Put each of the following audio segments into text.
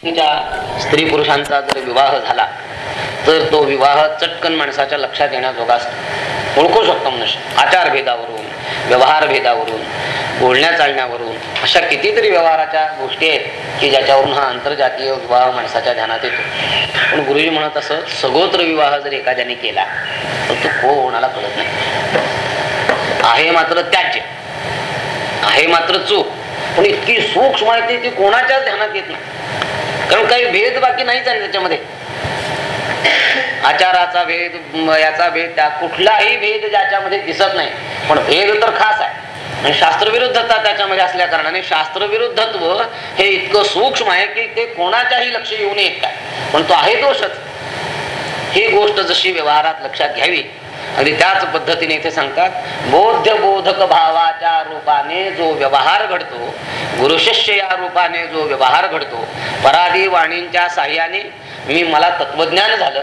स्त्री पुरुषांचा जर विवाह झाला तर तो विवाह चटकन माणसाच्या लक्षात येण्याजोगा असतो. ओळखू शकतो मनुष्य. आचार भेदावरून व्यवहार भेदावरून बोलण्या चालण्यावरून अशा कितीतरी व्यवहाराच्या गोष्टी आहेत की ज्याच्यावरून हा आंतरजातीय विवाह माणसाच्या ध्यानात येतो. पण गुरुजी म्हणत असं सगोत्र विवाह जर एखाद्याने केला तर तो कोणाला कळत नाही. आहे मात्र त्याज्य. आहे मात्र चूक. पण इतकी सूक्ष्म आहे ती कोणाच्याच ध्यानात येत नाही. कारण काही भेद बाकी नाहीच आहे त्याच्यामध्ये. आचाराचा भेद याचा भेद त्या कुठलाही भेद ज्याच्यामध्ये दिसत नाही. पण भेद तर खास आहे. आणि शास्त्रविरुद्धता त्याच्यामध्ये असल्या कारणाने शास्त्रविरुद्धत्व हे इतकं सूक्ष्म आहे की ते कोणाच्याही लक्ष येऊ नये काय पण तो आहे दोषच. ही गोष्ट जशी व्यवहारात लक्षात घ्यावी अगदी त्याच पद्धतीने इथे सांगतात बोध बोधक भावाच्या रूपाने जो व्यवहार घडतो गुरुशिष्य या रूपाने जो व्यवहार घडतो पराधी वाणींच्या साह्याने मी मला तत्वज्ञान झालं.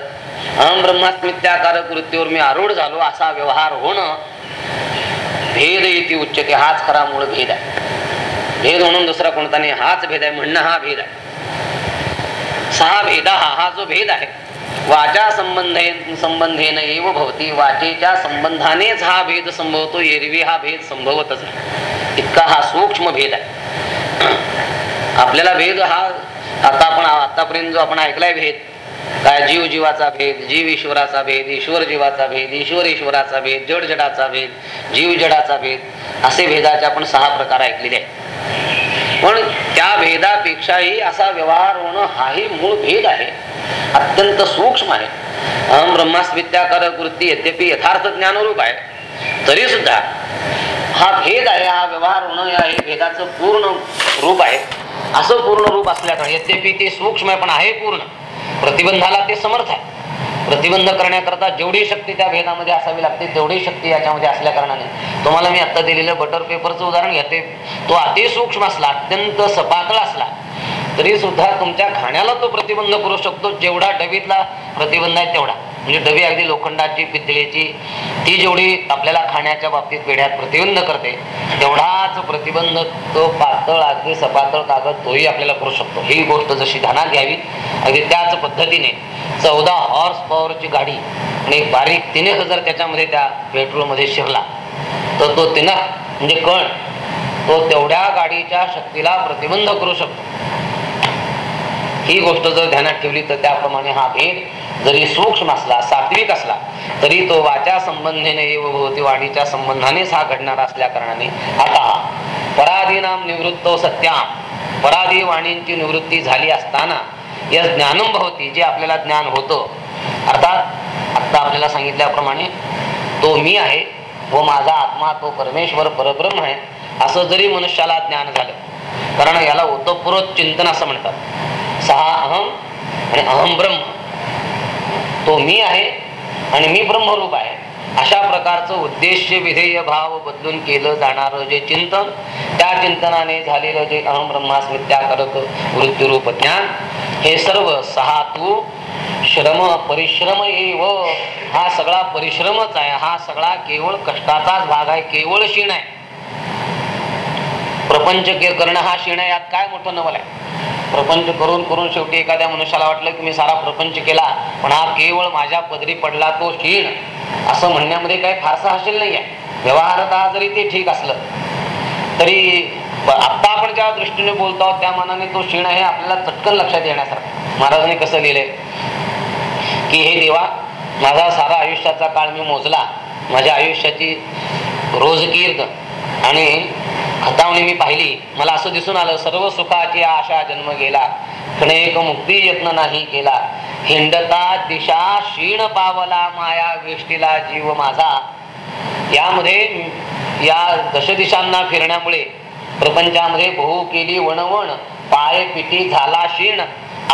अहम ब्रह्मास्मित्याकारक वृत्तीवर मी आरूढ झालो असा व्यवहार होणं भेद इति उच्चते हाच खरा मूळ भेद आहे. भेद म्हणून दुसरा कोणता नाही हाच भेद आहे म्हणणं हा भेद आहे. सहा भेदा हा हा जो भेद आहे वाचा संबंधे संबंधेन एव भवती। वाचेच्या संबंधानेच हा भेद संभवतो एरवी हा भेद संभवतच नाही. इतका हा सूक्ष्म भेद आहे. आपल्याला भेद हा आता आपण आतापर्यंत जो आपण ऐकलाय भेद काय जीव जीवाचा भेद जीव ईश्वराचा भेद ईश्वर जीवाचा भेद ईश्वर ईश्वराचा भेद जड जडाचा भेद जीव जडाचा भेद असे भेदाचे आपण सहा प्रकार ऐकलेले आहेत. पण त्या भेदापेक्षाही असा व्यवहार होणं हाही मूळ भेद आहे. अत्यंत सूक्ष्म आहे. अहम ब्रह्मास्मित्याकारक कृती यद्यपि यथार्थ ज्ञानरूप आहे. तरी सुद्धा हा भेद आहे हा व्यवहार होणं या हे भेदाचं पूर्ण रूप आहे. असं पूर्ण रूप असल्याकडे यद्यपि ते सूक्ष्म आहे पण आहे पूर्ण. प्रतिबंधाला ते समर्थ आहे. प्रतिबंध करण्याकरता जेवढी शक्ती त्या भेदामध्ये असावी लागते तेवढी शक्ती याच्यामध्ये असल्या कारणाने. तुम्हाला मी आता दिलेलं बटर पेपरचं उदाहरण घेते. तो अति सूक्ष्म असला अत्यंत सपातळ असला तरी सुद्धा तुमच्या खाण्याला तो प्रतिबंध करू शकतो. जेवढा डबीतला प्रतिबंध आहे तेवढा. म्हणजे डबी अगदी लोखंडाची पितळेची ती जेवढी आपल्याला खाण्याच्या बाबतीत पेढ्यात प्रतिबंध करते तेवढाच प्रतिबंध तो पातळ अगदी सपातळ कागद तोही आपल्याला करू शकतो. ही गोष्ट जशी ध्यानात घ्यावी अगदी त्याच पद्धतीने चौदा हॉर्स पॉवरची गाडी आणि एक बारीक तिने जर त्याच्यामध्ये त्या पेट्रोलमध्ये शिरला तर तो तिनक म्हणजे कण तो तेवढ्या गाडीच्या शक्तीला प्रतिबंध करू शकतो. ही गोष्ट जर ध्यानात ठेवली तर त्याप्रमाणे हा भेद जरी सूक्ष्म असला सात्विक असला तरी तो वाच्या संबंधीने भोवती वाणीच्या संबंधानेच हा घडणारा असल्या कारणाने आता पराधीनाम निवृत्त सत्याम. पराधी वाणींची निवृत्ती झाली असताना या ज्ञानम भवती जे आपल्याला ज्ञान होतं. अर्थात आता आपल्याला सांगितल्याप्रमाणे तो मी आहे व माझा आत्मा तो परमेश्वर परब्रह्म आहे. असं जरी मनुष्याला ज्ञान झालं कारण याला ओतप्रोत चिंतन असं म्हणतात. सहा अहम आणि अहम ब्रह्म. तो मी आहे आणि मी ब्रह्मरूप आहे. अशा प्रकारचं उद्देश विधेय भाव बदलून केलं जाणारं जे चिंतन त्या चिंतनाने झालेलं जे अहम ब्रह्मास्मित्याकारक वृत्तीरूप ज्ञान हे सर्व सहा तू श्रम परिश्रम एव. हा सगळा परिश्रमच आहे. हा सगळा केवळ कष्टाचाच भाग आहे केवळ क्षीण आहे. प्रपंच करणं हा क्षीण यात काय मोठं नवल आहे? प्रपंच करून करून शेवटी एखाद्या मनुष्याला वाटलं की मी सारा प्रपंच केला पण हा केवळ माझ्या पदरी पडला तो क्षीण. असं म्हणण्यामध्ये काही फारसा हाशील नाही आहे व्यवहारता जरी ते ठीक असलं तरी आत्ता आपण ज्या दृष्टीने बोलतो आहोत त्या मनाने तो क्षीण आहे आपल्याला चटकन लक्षात येण्यासारखं. महाराजांनी कसं लिहिलंय की हे देवा माझा सारा आयुष्याचा काळ मी मोजला. माझ्या आयुष्याची रोजकीर्द आणि खतावणी मी पाहिली. मला असं दिसून आलं सर्व सुखाची आशा जन्म गेला. क्षणेक मुक्ती यत्न नाही केला. हिंडता दिशा क्षीण पावला माया वेष्टीला जीव माझा. यामध्ये या दशदिशांना फिरण्यामुळे प्रपंचामध्ये बहु केली वणवण पाय पिटी झाला क्षीण.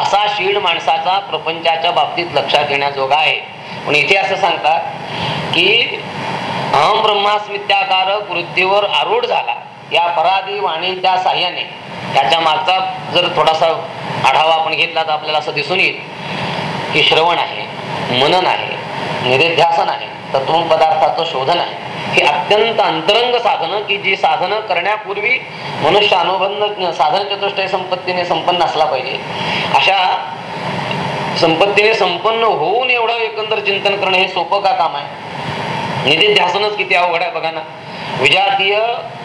असा क्षीण माणसाचा प्रपंचाच्या बाबतीत लक्षात घेण्याजोगा आहे. पण इथे असं सांगतात की अहम ब्रह्मास्मित्याकारक वृद्धीवर आरूढ झाला. या पराधी वाणीच्या साह्याने त्याच्या मागचा जर थोडासा आढावा आपण घेतला तर आपल्याला असं दिसून येईल की श्रवण आहे मनन आहे निधिध्यासन आहे तत्व पदार्थाचं शोधन आहे. ही अत्यंत अंतरंग साधनं की जी साधनं करण्यापूर्वी मनुष्य अनुबंध साधन चतुष्टय संपत्तीने संपन्न असला पाहिजे. अशा संपत्तीने संपन्न होऊन एवढं एकंदर चिंतन करणं हे सोपं का काम आहे? निधिध्यासनच किती अवघड आहे बघा ना. विजातीय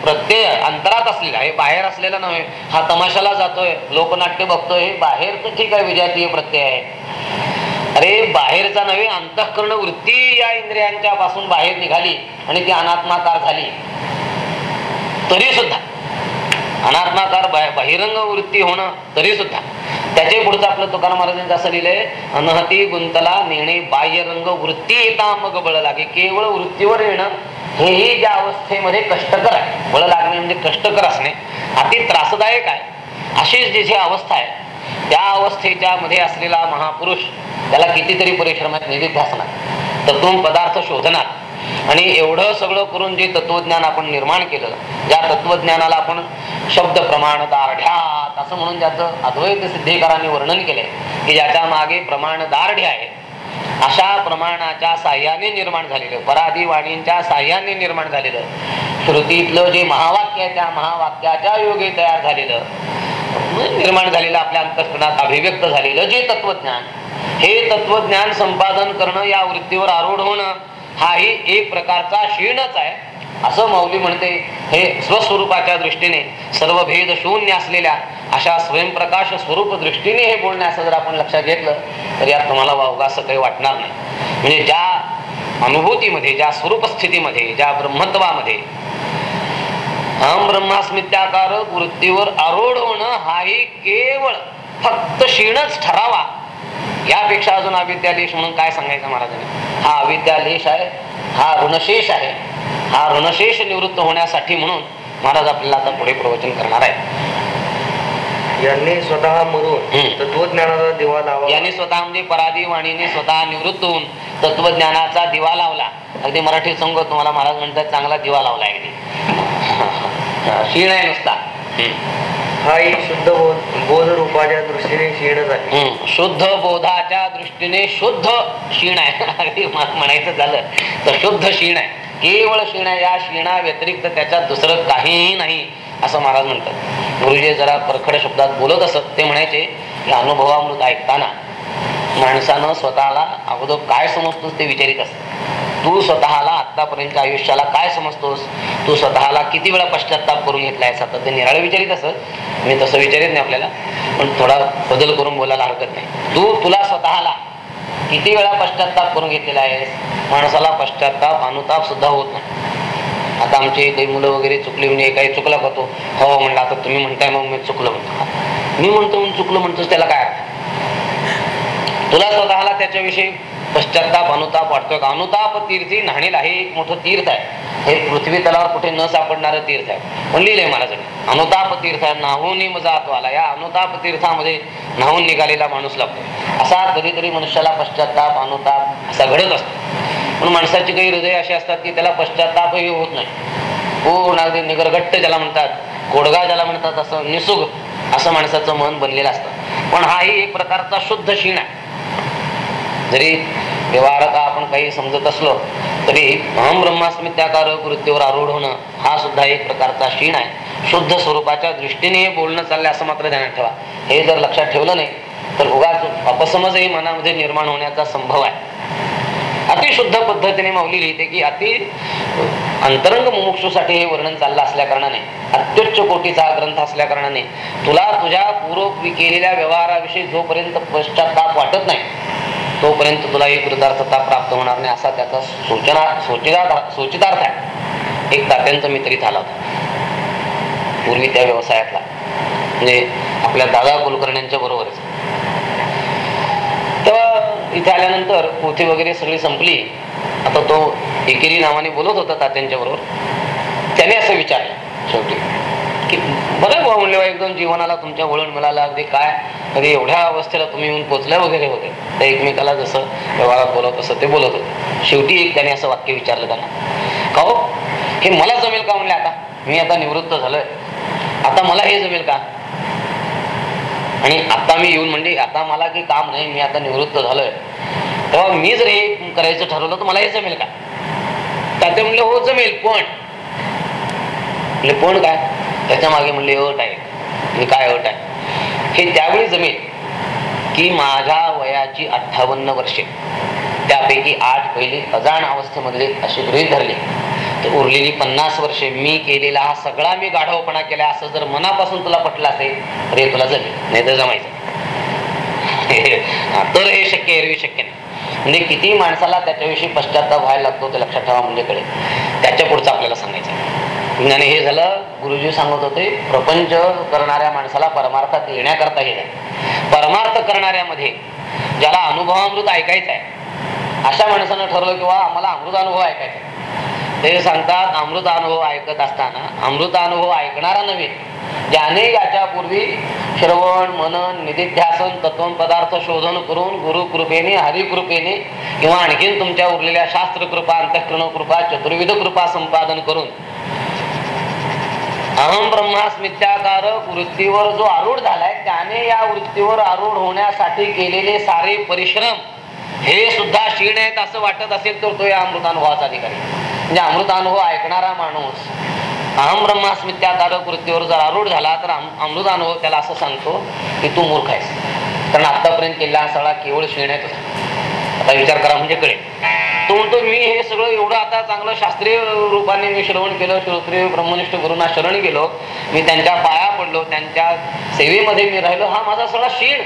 प्रत्यय अंतरात असलेला हे बाहेर असलेला नव्हे हा तमाशाला जातोय लोकनाट्य बघतोय हे तर ठीक आहे विजातीय प्रत्यय आहे. अरे बाहेरचा नव्हे अंतःकरण वृत्ती या इंद्रियांच्या पासून बाहेर निघाली आणि ती अनात्माकार झाली. तरी सुद्धा अनात्माकार बहिरंग वृत्ती होणं तरी सुद्धा. त्याचे पुढचं आपलं तुकाराम महाराजांचं असं लिहिलंय अनहती गुंतला नेणे बाह्यरंग वृत्ती येता मग बळ लागे केवळ वृत्तीवर येणं हेही ज्या अवस्थेमध्ये कष्टकर आहे बळ लागणे म्हणजे कष्टकर असणे अति त्रासदायक आहे अशीच जिथे अवस्था आहे त्या अवस्थेच्या मध्ये असलेला महापुरुष त्याला कितीतरी परिश्रमात आहेत निधिध्यासनात तत्व पदार्थ शोधनात. आणि एवढं सगळं करून जे तत्वज्ञान आपण निर्माण केलं ज्या तत्वज्ञानाला आपण शब्द प्रमाण दार्ढ्यात असं म्हणून ज्याचं अद्वैत सिद्धीकरांनी वर्णन केलंय की ज्याच्या मागे प्रमाण दार्ढ्य आहे अशा प्रमाणाच्या साह्याने निर्माण झालेलं पराधी वाणींच्या साह्याने निर्माण झालेलं. श्रुतीतलं जे महावाक्य आहे त्या महावाक्याच्या योगे तयार झालेलं निर्माण झालेलं आपल्या अंतस्करणात अभिव्यक्त झालेलं जे तत्वज्ञान हे तत्वज्ञान संपादन करणं या वृत्तीवर आरूढ होणं हाही एक प्रकारचा क्षीणच आहे. असं मौली म्हणते हे स्वस्वरूपाच्या दृष्टीने सर्व भेद शून्य असलेल्या अशा स्वयंप्रकाश स्वरूप दृष्टीने हे बोलणे असं जर आपण लक्षात घेतलं तर यात तुम्हाला वावगा असं काही वाटणार नाही. म्हणजे ज्या अनुभूतीमध्ये ज्या स्वरूप स्थितीमध्ये ज्या ब्रह्मत्वामध्ये हम ब्रह्मास्मित्याकारक वृत्तीवर आरोढ होणं हाही केवळ फक्त क्षीणच ठरावा. यापेक्षा अजून अविद्यालेश म्हणून काय सांगायचं महाराजांनी? हा अविद्यालेश आहे हा ऋणशेष आहे. हा ऋणशेष निवृत्त होण्यासाठी म्हणून महाराज आपल्याला आता पुढे प्रवचन करणार आहे यांनी स्वतः मरून तत्वज्ञानाचा दिवा लावा. यांनी स्वतः म्हणजे पराधी वाणीने स्वतः निवृत्त होऊन तत्वज्ञानाचा दिवा लावला. अगदी मराठी संघ तुम्हाला महाराज म्हणतात चांगला दिवा लावला अगदी क्षीण आहे नुसता. हा एक शुद्ध बोध बोध रूपाच्या दृष्टीने क्षीणच आहे. शुद्ध बोधाच्या दृष्टीने शुद्ध क्षीण आहे. अगदी म्हणायचं झालं तर शुद्ध क्षीण आहे. केवळ क्षीण आहे. या क्षीणा व्यतिरिक्त त्याच्यात दुसरं काहीही नाही असं महाराज म्हणतात. गुरुजी जरा परखड शब्दात बोलत असत ते म्हणायचे की अनुभवामृत ऐकताना माणसानं स्वतःला अगोदर काय समजतोस ते विचारित असत. तू स्वतःला आत्तापर्यंत आयुष्याला काय समजतोस? तू स्वतःला किती वेळा पश्चाताप करून घेतलाय? आता ते निराळे विचारित असत. मी तसं विचारित नाही आपल्याला पण थोडा बदल करून बोलायला हरकत नाही. तू तुला स्वतःला किती वेळा पश्चाताप करून घेतलेला आहेस? माणसाला पश्चाताप अनुताप सुद्धा होत नाही. आता आमची काही मुलं वगैरे चुकली म्हणजे काही चुकला होतो हो म्हणलं आता तुम्ही म्हणताय मग मी चुकलं म्हणतो. मी म्हणतो म्हणून चुकलं म्हणतोस त्याला काय तुला स्वतःला त्याच्याविषयी पश्चाताप अनुताप वाटतोय का? अनुताप तीर्थी न्हाणीला हे एक मोठं तीर्थ आहे. हे पृथ्वी तलावर कुठे न सापडणारं तीर्थ आहे. पण लिहिलंय महाराजांनी अनुताप तीर्थ नाहून जातो आला या अनुताप तीर्थामध्ये नाहून निघालेला माणूस लागतो. असा कधीतरी मनुष्याला पश्चाताप अनुताप असा घडत असतो. म्हणून माणसाची काही हृदय अशी असतात की त्याला पश्चातापही होत नाही. पूर्ण अगदी निगरघट्ट ज्याला म्हणतात कोडगा ज्याला म्हणतात असं निसुग असं माणसाचं मन बनलेलं असतं. पण हाही एक प्रकारचा शुद्ध क्षीण आहे. जरी व्यवहारात आपण काही समजत असलो तरी अहम ब्रह्मास्मित्याकार वृत्तीवर आरूढ होणं हा सुद्धा एक प्रकारचा क्षीण आहे. शुद्ध स्वरूपाच्या दृष्टीने हे बोलणं चाललंय असं मात्र ध्यानात ठेवा. हे जर लक्षात ठेवलं नाही तर उगाच अपसमजही मनामध्ये निर्माण होण्याचा संभव आहे. अतिशुद्ध पद्धतीने माऊली लिहिते की अति अंतरंग मुमुक्षूसाठी हे वर्णन चाललं असल्या कारणाने अत्युच्च कोटीचा हा ग्रंथ असल्या कारणाने तुला तुझ्या पूर्व केलेल्या व्यवहाराविषयी जोपर्यंत पश्चाताप वाटत नाही तोपर्यंत तुला ही कृतार्थता प्राप्त होणार नाही असा त्याचा सूचना सूचितार्थ सूचितार्थ आहे. एक तात्यांचा मित्रीत झाला होता. पूर्वी त्या व्यवसायातला म्हणजे आपल्या दादा कुलकर्ण्यांच्या बरोबरच. तेव्हा तिथे आल्यानंतर पोथी वगैरे सगळी संपली. आता तो एकेरी नावाने बोलत होता तात्यांच्या बरोबर. त्याने असं विचारलं शेवटी की बरं भाऊ म्हणले एकदम जीवनाला तुमच्या वळण मिळालं अगदी काय? कधी एवढ्या अवस्थेला तुम्ही येऊन पोचल्या वगैरे होते. तर एकमेकाला जसं व्यवहारात बोलत असं ते बोलत होते. शेवटी एक त्याने असं वाक्य विचारलं त्यांना. का हो? हे मला जमेल का म्हणले आता? मी आता निवृत्त झालोय. आता मला हे जमेल का? आणि आता मी येऊन म्हणजे आता मला काही काम नाही मी आता निवृत्त झालोय. तेव्हा मी जर हे करायचं ठरवलं तर मला हे जमेल का? तात्या म्हणले हो जमेल पण. म्हणले पण काय? त्याच्यामागे म्हणले अट आहे. म्हणजे काय अट आहे? हे त्यावेळी जमेल की माझ्या वयाची अठ्ठावन्न वर्षे. त्यापैकी आठ पहिली अजाण अवस्थेमधले असे गृहीत धरले. तर उरलेली पन्नास वर्षे मी केलेला हा सगळा मी गाढवपणा केला असं जर मनापासून तुला पटलं असेल तर हे तुला जमेल. नाही तर जमायचं तर हे शक्य एरवी शक्य नाही. म्हणजे किती माणसाला त्याच्याविषयी पश्चाताप व्हायला लागतो ते लक्षात ठेवा म्हणजे कळेल त्याच्या पुढचं आपल्याला सांगायचं आहे. म्हणजे आणि हे झालं गुरुजी सांगत होते प्रपंच करणाऱ्या माणसाला परमार्थात येण्याकरता हे आहे परमार्थ करणाऱ्यामध्ये ज्याला अनुभवामृत ऐकायचं आहे अशा माणसानं ठरवलं किंवा आम्हाला अमृत अनुभव ऐकायचा आहे. ते सांगतात अमृतानुभव ऐकत असताना अमृतानुभव ऐकणारा नव्हे. ज्याने याच्या पूर्वी श्रवण मनन निधिध्यासन तत्व पदार्थ शोधन करून गुरु कृपेने हरिकृपेने किंवा आणखीन तुमच्या उरलेल्या शास्त्र कृपा अंतःकरण कृपा चतुर्विध कृपा संपादन करून अहम ब्रह्मास्मित्याकार वृत्तीवर जो आरूढ झालाय त्याने या वृत्तीवर आरूढ होण्यासाठी केलेले सारे परिश्रम हे सुद्धा क्षीण आहेत असं वाटत असेल तर तो या अमृतानुभवाचा अधिकारी. म्हणजे अमृतानुभव ऐकणारा माणूस अहम ब्रह्मास्मित्याकारक वृत्तीवर जर आरूढ झाला तर अमृतानुभव त्याला असं सांगतो की तू मूर्ख आहेस. कारण आतापर्यंत केलेला हा सगळा केवळ क्षीण आहे आता विचार करा म्हणजे कळेल. तो म्हणतो मी हे सगळं एवढं आता चांगलं शास्त्रीय रूपाने मी श्रवण केलं श्रोत्रिय ब्रह्मनिष्ठ गुरुंना शरण गेलो. मी त्यांच्या पाया पडलो त्यांच्या सेवेमध्ये मी राहिलो. हा माझा सगळा क्षीण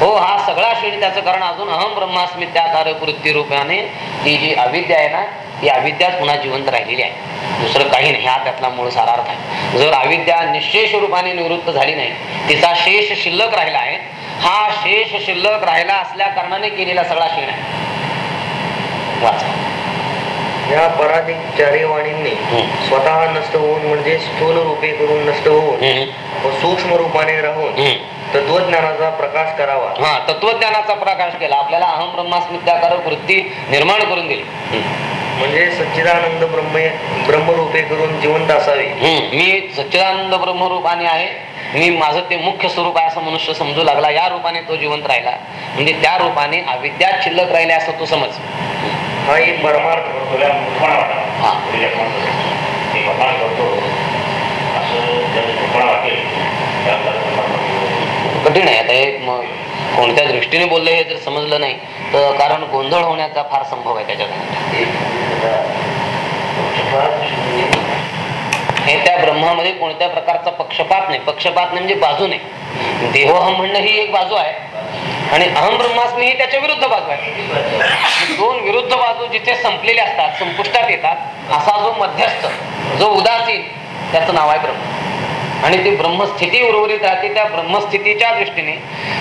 हो हा सगळा शीण त्याचं कारण अजून अहम ब्रह्मास्मी त्या वृत्ती रूपाने ती जी अविद्या आहे ना ती अविद्याच पुन्हा जिवंत राहिलेली आहे दुसरं काही नाही हा त्यातला मूळ सारार्थ आहे जर अविद्या निशेष रूपाने निवृत्त झाली नाही तिचा शेष शिल्लक राहिला आहे हा शेष शिल्लक राहिला असल्या कारणाने केलेला सगळा शीण आहे वाचा या पराधिक चारी वाणींनी हम्म. स्वतः नष्ट होऊन म्हणजे स्थूल रूपे करून नष्ट होऊन. व सूक्ष्म रूपाने राहून. तत्वज्ञानाचा प्रकाश करावा. हा तत्वज्ञानाचा प्रकाश केला. आपल्याला अहम ब्रह्मास्मित्याकारक वृत्ती निर्माण करून दिली. म्हणजे सच्चिदानंद ब्रह्म ब्रह्मरूपे करून जिवंत असावे. हम्म. मी सच्चिदानंद ब्रह्मरूपाने आहे. मी माझं ते मुख्य स्वरूप आहे असं मनुष्य समजू लागला. या रूपाने तो जिवंत राहिला. म्हणजे त्या रूपाने अविद्या शिल्लक राहिले असं तू समज. हा एक परमार्थ. हा. कठीण आहे. आता हे कोणत्या दृष्टीने बोलले हे जर समजलं नाही तर कारण गोंधळ होण्याचा फार संभव आहे त्याच्यात. हे त्या ब्रह्मामध्ये कोणत्या प्रकारचा पक्षपात नाही. पक्षपात नाही म्हणजे बाजू नाही. देहोहम म्हणणं ही एक बाजू आहे. आणि अहम ब्रह्मास्मी ही त्याच्या विरुद्ध बाजू आहे. दोन विरुद्ध बाजू जिथे संपलेले असतात संपुष्टात येतात असा जो मध्यस्थ जो उदासीन त्याचं नाव आहे ब्रह्म. आणि ती ब्रह्मस्थिती उर्वरित राहते त्या ब्रह्मस्थितीच्या दृष्टीने.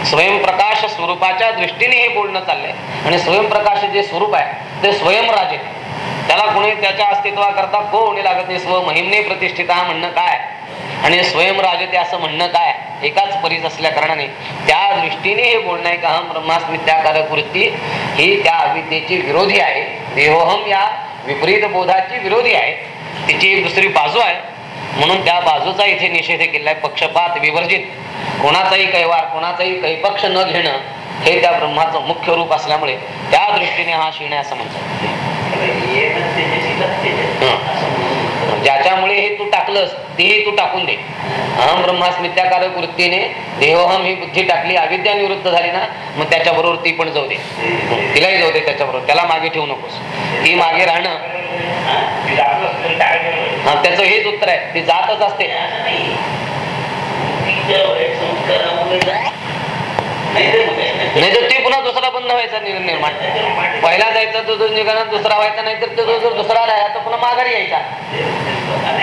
स्वयंप्रकाश स्वरूपाच्या दृष्टीने हे बोलणं चाललंय. आणि स्वयंप्रकाश जे स्वरूप आहे ते स्वयंराजे. त्याला कोणी त्याच्या अस्तित्वाकरता कोणी लागत नाही स्व महिमने प्रतिष्ठित हा म्हणणं काय? आणि स्वयंराजते असं म्हणणं काय? एकाच परीत असल्या कारणाने त्या दृष्टीने हे बोलणं आहे का अहम ब्रह्मास्मी त्याकारक वृत्ती ही त्या अविद्येची विरोधी आहे. देहोहम या विपरीत बोधाची विरोधी आहे. तिची एक दुसरी बाजू आहे. म्हणून त्या बाजूचा इथे निषेध केलाय पक्षपात विवर्जित. कोणाचाही कैवार कोणाचाही कैपक्ष न घेणं हे त्या ब्रह्माचं मुख्य रूप असल्यामुळे त्या दृष्टीने हा शिणे असं म्हणतात. ज्याच्यामुळे हे तू टाकलंस तेही तू टाकून दे. अहम ब्रह्मास्मित्याकारक वृत्तीने देहोहम ही बुद्धी टाकली अविद्या निवृत्त झाली ना मग त्याच्या बरोबर ती पण जाऊ दे. तिलाही जाऊ दे त्याच्याबरोबर. त्याला मागे ठेवू नकोस. ती मागे राहणं. त्याचं हेच उत्तर आहे. ती जातच असते. नाही तर ते पुन्हा दुसरा बंद व्हायचा निर्माण पहिला जायचा तो निघाला दुसरा व्हायचा नाही तर तो जर दुसरा राहिला तर पुन्हा माघारी यायचा.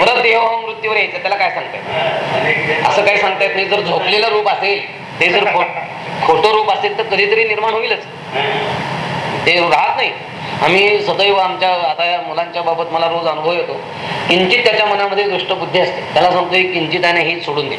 परत देह मृत्यूवर यायचा त्याला काय सांगताय असं काय सांगता येत नाही. जर झोपलेलं रूप असेल ते जर खोटं रूप असेल तर कधीतरी निर्माण होईलच. ते राहत नाही. आम्ही सदैव आमच्या आता या मुलांच्या बाबत मला रोज अनुभव येतो. किंचित त्याच्या मनामध्ये दुष्टबुद्धी असते. त्याला सांगतोय किंचित आणि हे सोडून दे.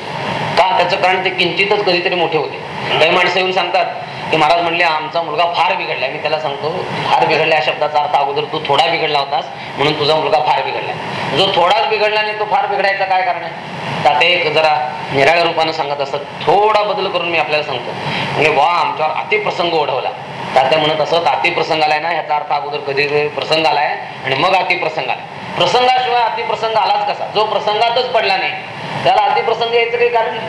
का? त्याचं कारण ते किंचितच कधीतरी मोठे होते. काही माणसं येऊन सांगतात की महाराज म्हणले आमचा मुलगा फार बिघडलाय मी त्याला सांगतो फार बिघडला या शब्दाचा अर्थ अगोदर तू थोडा बिघडला होतास म्हणून तुझा मुलगा फार बिघडलाय जो थोडाच बिघडला नाही तो फार बिघडायचं काय कारण आहे? तर ते एक जरा निराळ्या रूपानं सांगत असतात. थोडा बदल करून मी आपल्याला सांगतो. म्हणजे वा आमच्यावर अतिप्रसंग ओढवला. तात्या म्हणत असत अतिप्रसंग आलाय ना ह्याचा अर्थ अगोदर कधी कधी प्रसंग आलाय आणि मग अतिप्रसंग आलाय प्रसंगाशिवाय अतिप्रसंग आलाच कसा? जो प्रसंगातच पडला नाही त्याला अतिप्रसंग यायचं काही कारण नाही.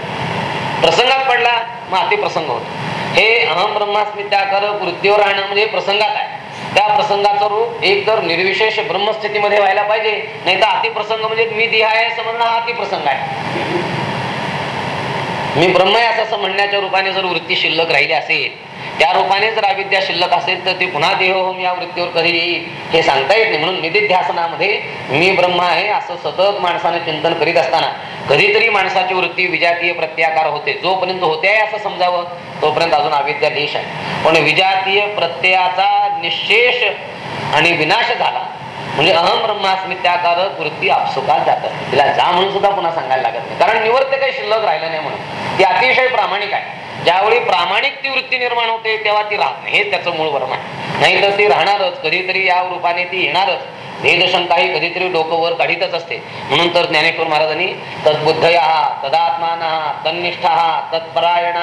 प्रसंगात पडला मग अतिप्रसंग होतो. हे अहम ब्रह्मास्मी त्याकर वृत्तीवर राहणं म्हणजे प्रसंगात आहे. त्या प्रसंगाचं रूप एक तर निर्विशेष ब्रह्मस्थितीमध्ये व्हायला पाहिजे नाही तर अतिप्रसंग म्हणजे मी देह आहे समजणं हा अतिप्रसंग आहे. मी ब्रह्म आहे असं म्हणण्याच्या रूपाने जर वृत्ती शिल्लक राहिली असेल त्या रूपाने जर अविद्या शिल्लक असेल तर ती पुन्हा देहोहम या वृत्तीवर कधी येईल हे सांगता येत नाही. म्हणून निधिध्यासनामध्ये मी ब्रह्म आहे असं सतत माणसाने चिंतन करीत असताना कधीतरी माणसाची वृत्ती विजातीय प्रत्याकार होते. जोपर्यंत होते आहे असं समजावं तोपर्यंत अजून अविद्या देश आहे. पण विजातीय प्रत्ययाचा निशेष आणि विनाश झाला. म्हणजे अहम ब्रह्मास्मी त्याकारक वृत्ती आपसुकात जातात. तिला जा म्हणून सुद्धा पुन्हा सांगायला लागत नाही. कारण निवर्त काही शिल्लक राहिलं नाही म्हणून. ती अतिशय प्रामाणिक आहे. ज्यावेळी प्रामाणिक ती वृत्ती निर्माण होते तेव्हा ती राहत नाही. हे त्याचं मूळ वर्म आहे. नाही तर ती राहणारच. कधीतरी या रूपाने ती येणारच. भेदशंका ही कधीतरी डोकं वर काढीतच असते. म्हणून तर ज्ञानेश्वर महाराजांनी तद्बुद्धया तदात्मान तन्निष्ठ तत्परायण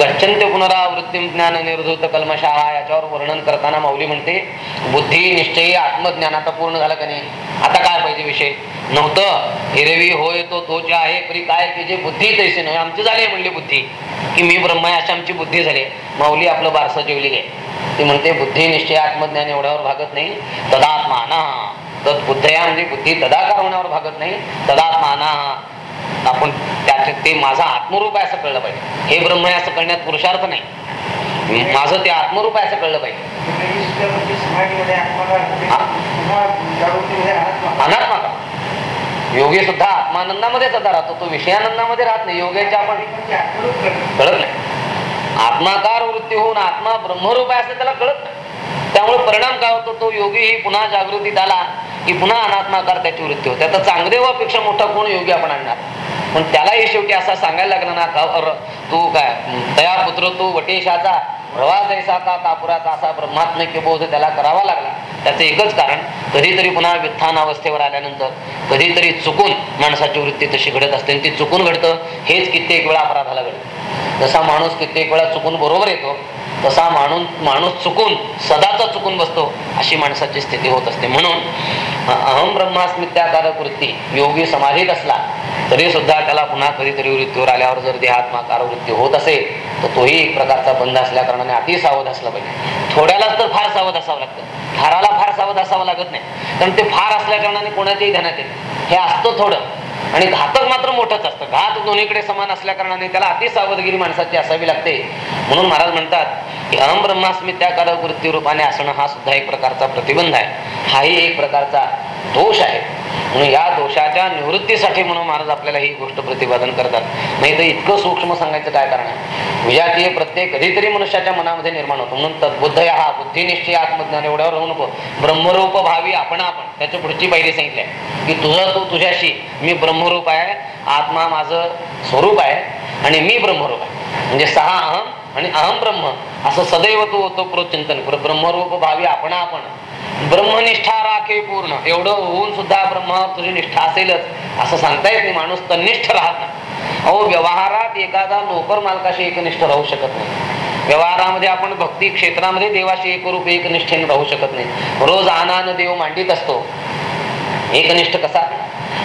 गच्छन्ते पुनरावृत्ती ज्ञान निर्धूत कल्मशा याच्यावर वर्णन करताना माऊली म्हणते बुद्धी निश्चयी आत्मज्ञान आता पूर्ण झालं का नाही? आता काय पाहिजे विषय? नव्हतं. हिरवी होय तो तोचे आहे परी काय की जे बुद्धी तैसे नव्हे आमची झाली आहे म्हणली बुद्धी की मी ब्रह्म आहे अशी आमची बुद्धी झाली माऊली आपलं बारसं जेवली गे. ती म्हणते बुद्धी निश्चय आत्मज्ञान एवढ्यावर भागत नाही तदात्माना. तद्बुद्धया म्हणजे बुद्धी तदाकार होण्यावर भागत नाही तदात्माना. आपण त्याचे ते माझा आत्मरूप आहे असं कळलं पाहिजे. हे ब्रह्म आहे असं कळण्यात पुरुषार्थ नाही. माझं ते आत्मरूप आहे असं कळलं पाहिजे. अनात्मा का योगी सुद्धा आत्मानंदामध्येच आता राहतो तो विषयानंदामध्ये राहत नाही. योगाच्या आपण कळत नाही. आत्माकार वृत्ती होऊन आत्मा ब्रह्मरूप आहे असं त्याला कळत नाही. त्यामुळे परिणाम काय होतो तो योगी ही पुन्हा जागृतीत आला की पुन्हा अनात्माकार त्याची वृत्ती होते. आता चांगदेवापेक्षा मोठा कोण योगी आपण आणणार? पण त्यालाही शेवटी असा सांगायला लागला ना का तू काय दया पुत्र तू वटेशाचा प्रवास जैसा का कापुराचा असा ब्रह्मात्मक बोध त्याला करावा लागला. त्याचं एकच कारण कधीतरी पुन्हा वित्थान अवस्थेवर आल्यानंतर कधीतरी चुकून माणसाची वृत्ती तशी घडत असते आणि ती चुकून घडतं हेच कित्येक वेळा अपराधाला घडतं. जसा माणूस कित्येक वेळा चुकून बरोबर येतो तसा माणूस माणूस चुकून सदाचा चुकून बसतो अशी माणसाची स्थिती होत असते. म्हणून अहम ब्रह्मास्मित्याकारक वृत्ती योगी समाधीत असला तरी सुद्धा त्याला पुन्हा कधीतरी वृत्तीवर आल्यावर जर देहात्माकार वृत्ती होत असेल तर तोही एक प्रकारचा बंद असल्या कारणाने अति सावध असला पाहिजे. थोड्यालाच तर फार सावध असावं लागतं. फाराला फार सावध असावं लागत नाही. कारण ते फार असल्या कारणाने कोणाच्याही ध्यानात येत हे असतं थोडं. आणि घातक मात्र मोठंच असतं. घात दोन्हीकडे समान असल्या कारणाने त्याला अति सावधगिरी माणसाची असावी लागते. म्हणून महाराज म्हणतात की अहम ब्रह्मास्मी त्याकारक वृत्ती रूपाने असणं हा सुद्धा एक प्रकारचा प्रतिबंध आहे. हाही एक प्रकारचा दोष आहे. म्हणून या दोषाच्या निवृत्तीसाठी म्हणून महाराज आपल्याला ही गोष्ट प्रतिपादन करतात. नाही तर इतकं सूक्ष्म सांगायचं काय कारण आहे? विजातीय प्रत्यय कधीतरी मनुष्याच्या मनामध्ये निर्माण होतो. म्हणून तद्बुद्ध हा बुद्धिनिश्चय आत्मज्ञान एवढ्यावर राहू नको. ब्रह्मरूप भावी आपण आपण. त्याच्या पुढची पायरी सांगितली आहे. की तुझं तू तुझ्याशी मी ब्रह्मरूप आहे आत्मा माझं स्वरूप आहे आणि मी ब्रह्मरूप आहे. म्हणजे सहा अहम आणि अहम ब्रह्म. असं सदैव तू होतो प्रोचिंतन. ब्रह्मरूप भावी आपण आपण. ब्रह्मनिष्ठा राखे पूर्ण. एवढं होऊन सुद्धा ब्रह्मावर तुझी निष्ठा असेलच असं सांगता येत नाही माणूस तन्निष्ठ राहत नाही. अहो व्यवहारात एखादा नोकर मालकाशी एकनिष्ठ राहू शकत नाही. व्यवहारामध्ये आपण भक्ती क्षेत्रामध्ये देवाशी एकरूप एकनिष्ठेने राहू शकत नाही. रोज आनान देव मांडित असतो. एकनिष्ठ कसा?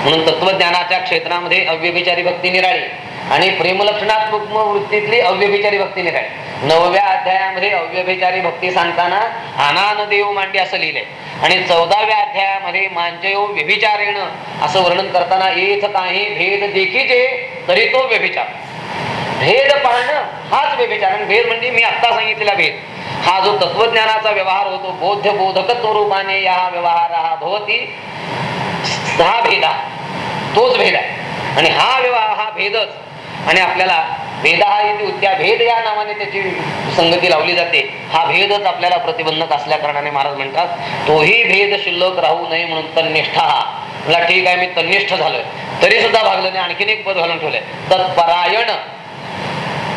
म्हणून तत्वज्ञानाच्या क्षेत्रामध्ये अव्यभिचारी भक्ती निराळी आणि प्रेमलक्षणात्मक वृत्तीतली अव्यभिचारी भक्ती निराळी. नवव्या अध्यायामध्ये अव्यभिचारी भक्ती सांगताना अनान देव मांडी असं लिहिलंय आणि चौदाव्या अध्यायामध्ये मांजयो व्यभिचारेण असं वर्णन करताना येथ काही भेद देखीचे तरी तो व्यभिचार. भेद पाहणं हाच व्यभिचार. आणि भेद म्हणजे मी आत्ता सांगितलेला भेद. हा जो तत्वज्ञानाचा व्यवहार होतो बोध बोधकत्व रूपाने या व्यवहार हा भवती हा भेदा तोच भेद आहे. आणि हा व्यवहार हा भेदच. आणि आपल्याला भेद हा येते त्या भेद या नावाने त्याची संगती लावली जाते. हा भेदच आपल्याला प्रतिबंधक असल्या कारणाने महाराज म्हणतात तोही भेद शिल्लक राहू नये म्हणून तन्निष्ठा हा. मला ठीक आहे मी तन्निष्ठ झालोय. तरी सुद्धा भागलं नाही आणखीन एक पद घालून ठेवलंय. तत्परायण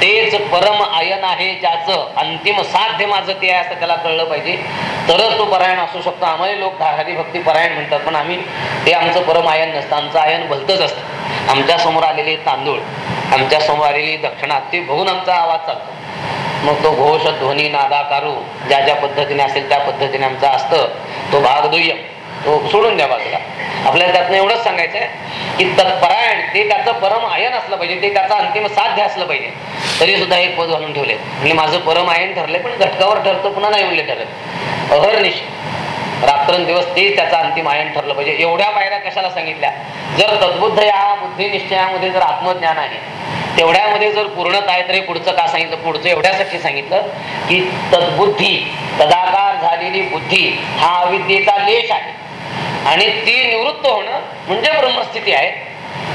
तेच परम आयन आहे ज्याचं अंतिम साध्य माझं ते आहे असं त्याला कळलं पाहिजे. तरच तो परायण असू शकतो. आम्हाला लोक हरिभक्ती परायण म्हणतात पण आम्ही ते आमचं परम आयन नसतं. आमचं आयन भलतच असतं. आमच्यासमोर आलेले तांदूळ. आमच्यासमोर आलेली दक्षिणा ते बघून आमचा आवाज चालतो. मग तो घोष ध्वनी नादाकारू ज्या ज्या पद्धतीने असेल त्या पद्धतीने आमचा असतं तो भाग दुय्यम. तो सोडून द्या बाजूला. आपल्याला त्यातनं एवढंच सांगायचंय आहे की तत्परायण ते त्याचं परम आयन असलं पाहिजे ते त्याचं अंतिम साध्य असलं पाहिजे. तरी सुद्धा एक पद घालून ठेवले. म्हणजे माझं परम आयन ठरले पण घटकावर ठरतं पुन्हा नाही उरले ठरत अहर्निश. रात्रंदिवस ते त्याचं अंतिम आयन ठरलं पाहिजे. एवढ्या पायऱ्या कशाला सांगितल्या? जर तद्बुद्ध या बुद्धिनिश्चयामध्ये जर आत्मज्ञान आहे तेवढ्यामध्ये जर पूर्णत आहे तर पुढचं का सांगितलं पुढचं एवढ्यासाठी सांगितलं की तद्बुद्धी तदाकार झालेली बुद्धी हा अविद्येचा लेश आहे. आणि ती निवृत्त होणं म्हणजे ब्रह्मस्थिती आहे.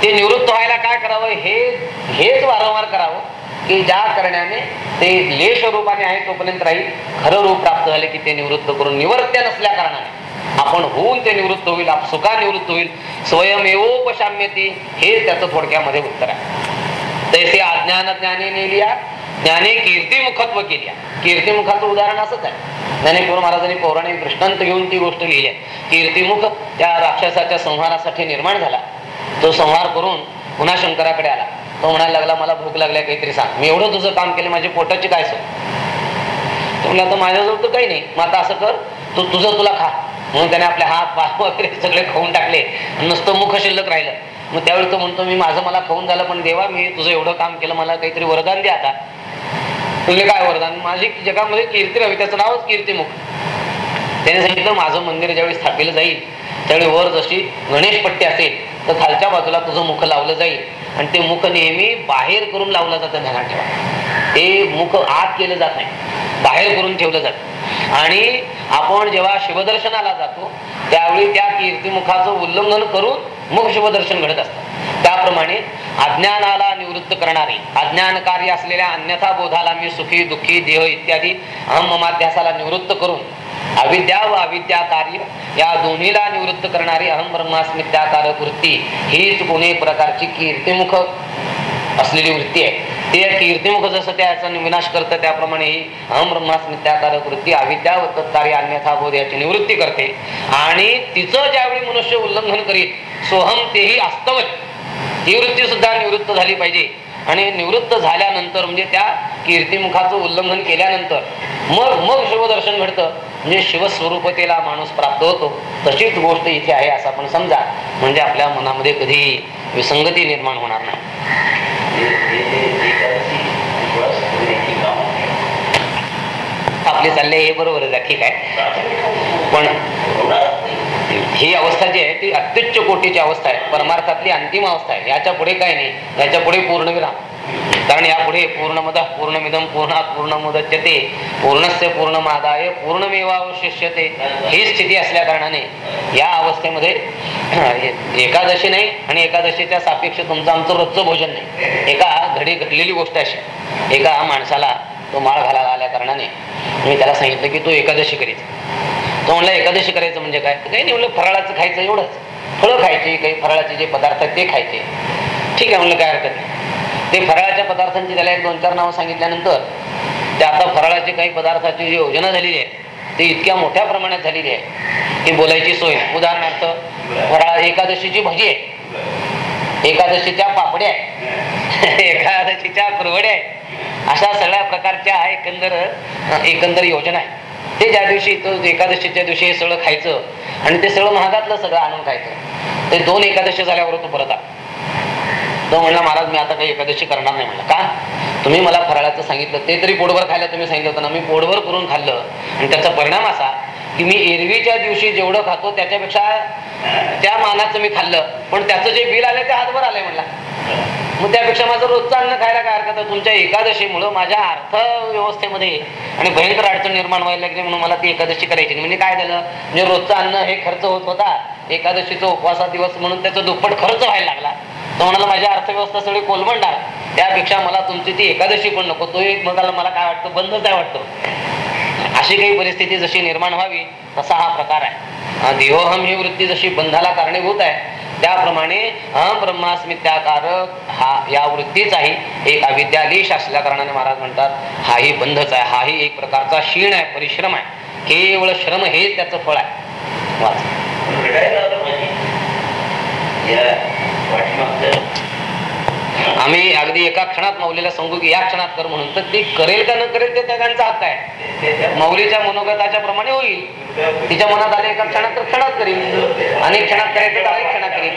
ते निवृत्त व्हायला काय करावं? हे हेच वारंवार करावं की ज्या करण्याने ते लेश रूपाने आहे तोपर्यंत राहील. खरं रूप प्राप्त झाले की ते निवृत्त करून निवर्त्य नसल्या कारणाने. आपण होऊन ते निवृत्त होईल आप- सुखा निवृत्त होईल. स्वयमेवोपशाम्यती हे त्याचं थोडक्यामध्ये उत्तर आहे. तैसे अज्ञान ज्ञाने नेलिया. ज्ञाने कीर्तिमुखत्व केल्या. कीर्तिमुखाचं उदाहरण असंच आहे. ज्ञानेश्वर महाराजांनी पौराणिक दृष्टांत घेऊन ती गोष्ट लिहिली आहे. कीर्तिमुख त्या राक्षसाच्या संहारासाठी निर्माण झाला. तो संहार करून पुन्हा शंकराकडे आला. तो म्हणायला लागला मला भूक लागल्या काहीतरी सांग. मी एवढं तुझं काम केलं माझ्या पोटाची काय सो तो म्हणला आता माझ्याजवळ तर काही नाही. मग आता असं कर तू तुझं तुला खा. म्हणून त्याने आपले हात पाय वगैरे सगळे खाऊन टाकले. नुसतं मुख शिल्लक राहिलं. मग त्यावेळी तो म्हणतो मी माझं मला खाऊन झालं पण देवा मी तुझं एवढं काम केलं मला काहीतरी वरदान दे आता. तुझे काय वरदान? माझी जगामध्ये कीर्ती राहावी त्याचं नावच कीर्तीमुख. त्याने सांगितलं माझं मंदिर ज्यावेळी स्थापिलं जाईल त्यावेळी वर जशी गणेश पट्टी असेल तर खालच्या बाजूला तुझं मुख लावलं जाईल. आणि ते मुख नेहमी बाहेर करून लावलं जातं ध्यानात ठेवा ते मुख आत केलं जात नाही बाहेर करून ठेवलं जातं. आणि आपण जेव्हा शिवदर्शनाला जातो त्यावेळी त्या कीर्तिमुखाचं उल्लंघन करून मुख शिवदर्शन घडत असतं. त्याप्रमाणे अज्ञानाला निवृत्त करणारी अज्ञान कार्य असलेल्या अन्यथा बोधाला मी सुखी दुःखी देह इत्यादी अहम ममाध्यासाला निवृत्त करून अविद्या व अविद्या कार्य या दोन्हीला निवृत्त करणारी अहम ब्रह्मास्मित्याकारक वृत्ती हीच कोणी प्रकारची कीर्तिमुख असलेली वृत्ती आहे. ते कीर्तिमुख जसं त्याचा विनाश करतं त्याप्रमाणे ही अहम ब्रह्मास्मित्याकारक वृत्ती अविद्या व अन्यथा बोध याची निवृत्ती करते. आणि तिचं ज्यावेळी मनुष्य उल्लंघन करीत सोहम तेही अस्तवत ही वृत्ती सुद्धा निवृत्त झाली पाहिजे. आणि निवृत्त झाल्यानंतर म्हणजे त्या कीर्तिमुखाचं उल्लंघन केल्यानंतर मग मग शिवदर्शन घडतं. म्हणजे शिवस्वरूपतेला माणूस प्राप्त होतो. तशीच गोष्ट इथे आहे असं आपण समजा. म्हणजे आपल्या मनामध्ये कधी विसंगती निर्माण होणार नाही. आपले चालले हे बरोबरच आहे ठीक आहे. पण ही अवस्था जी आहे ती अत्युच्च कोटीची अवस्था आहे. परमार्थातली अंतिम अवस्था आहे. याच्यापुढे काय नाही. याच्यापुढे पूर्णविराम कारण यापुढे पूर्णमद पूर्णमिदम पूर्णात पूर्ण मुदच्यते. पूर्णस्य पूर्णमादाय पूर्णमेवावशिष्यते. ही स्थिती असल्या कारणाने या अवस्थेमध्ये एकादशी नाही आणि एकादशीच्या सापेक्ष तुमचं आमचं रोजचं भोजन नाही. एका घडी घडलेली गोष्ट अशी. एका माणसाला तो माळ घालायला आल्या कारणाने मी त्याला सांगितलं की तू एकादशी करीत. तो म्हणला एकादशी करायचं म्हणजे काय? काही नाही म्हणलं फराळाचं खायचं एवढंच. फळं खायची काही फराळाचे जे पदार्थ आहेत ते खायचे. ठीक आहे म्हणलं काय हरकत नाही. ते फराळाच्या पदार्थांची त्याला एक दोन चार नावं सांगितल्यानंतर ते आता फराळाची काही पदार्थाची जी योजना झालेली आहे ती इतक्या मोठ्या प्रमाणात झालेली आहे की बोलायची सोय. उदाहरणार्थ फराळ एकादशीची भजी आहे. एकादशीच्या पापड्या एकादशीच्या कुरवड्या आहे अशा सगळ्या प्रकारच्या एकंदर एकंदर योजना आहे. ते ज्या दिवशी तो एकादशीच्या दिवशी हे सगळं खायचं आणि ते सगळं महागातलं सगळं आणून खायचं ते दोन एकादशी झाल्यावर तो परत तो म्हणला महाराज मी आता काही एकादशी करणार नाही. म्हणलं का? तुम्ही मला फराळाचं सांगितलं ते तरी पोटभर खायला तुम्ही सांगितलं होतं ना. मी पोटभर करून खाल्लं आणि त्याचा परिणाम असा की मी एरवीच्या दिवशी जेवढं खातो त्याच्यापेक्षा त्या मानाचं मी खाल्लं. पण त्याचं जे बिल आलं ते हातभर आलंय म्हणला. मग त्यापेक्षा माझं रोजचं अन्न खायला काय हरकत आहे? तुमच्या एकादशीमुळं माझ्या अर्थव्यवस्थेमध्ये आणि भयंकर अडचण निर्माण व्हायला लागली म्हणून मला ती एकादशी करायची. म्हणजे काय झालं? म्हणजे रोजचं अन्न हे खर्च होत होता. एकादशीचा उपवासा दिवस म्हणून त्याचा दुप्पट खर्च व्हायला लागला. तो म्हणाला माझी अर्थव्यवस्था सगळी कोलमडणार. त्यापेक्षा मला तुमची ती एकादशी पण नको. तो एक म्हणाला मला काय वाटतं? बंदच आहे वाटतं. अशी काही परिस्थिती जशी निर्माण व्हावी तसा हा प्रकार आहे. अं, देहोहम ही वृत्ती जशी बंधाला कारणीभूत आहे त्याप्रमाणे अहम ब्रह्मास्मित्याकारक हा या वृत्तीचाही एक अविद्यालेश असल्या कारणाने महाराज म्हणतात हाही बंधच आहे हाही एक प्रकारचा क्षीण आहे परिश्रम आहे. केवळ श्रम हे त्याचं फळ आहे. वाच. आम्ही अगदी एका क्षणात मौलीला सांगू की या क्षणात कर म्हणून. तर ती करेल का न करेल ते त्या त्यांचा हक्क आहे. मौलीच्या मनोगताच्या प्रमाणे होईल. तिच्या मनात आले एका क्षणात तर क्षणात करील अनेक क्षणात करायचं तर अनेक क्षणात करील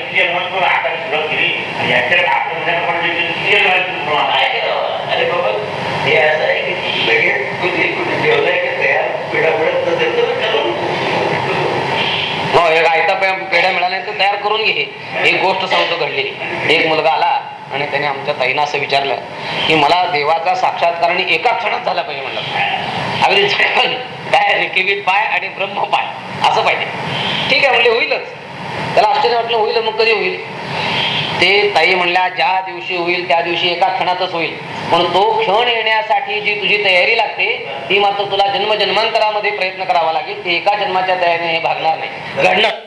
हो एक आयता पेढ्या मिळाल्या तयार करून घे. एक गोष्ट सांगतो घडलेली. एक मुलगा आला आणि त्याने आमच्या ताईनं असं विचारलं की मला देवाचा साक्षात्कार आणि एका क्षणात झाला पाहिजे म्हणलं. अगदी झटकन. काय रेकिबीत पाय आणि ब्रह्म पाय. असं पाहिजे. ठीक आहे म्हणजे होईलच. त्याला आश्चर्य वाटलं होईल मग कधी होईल? ते ताई म्हणल्या ज्या दिवशी होईल त्या दिवशी एका क्षणातच होईल. म्हणून तो क्षण येण्यासाठी जी तुझी तयारी लागते ती मात्र तुला जन्म जन्मांतरामध्ये प्रयत्न करावा लागेल. ते एका जन्माच्या तयारीने हे भागणार नाही. घडणार.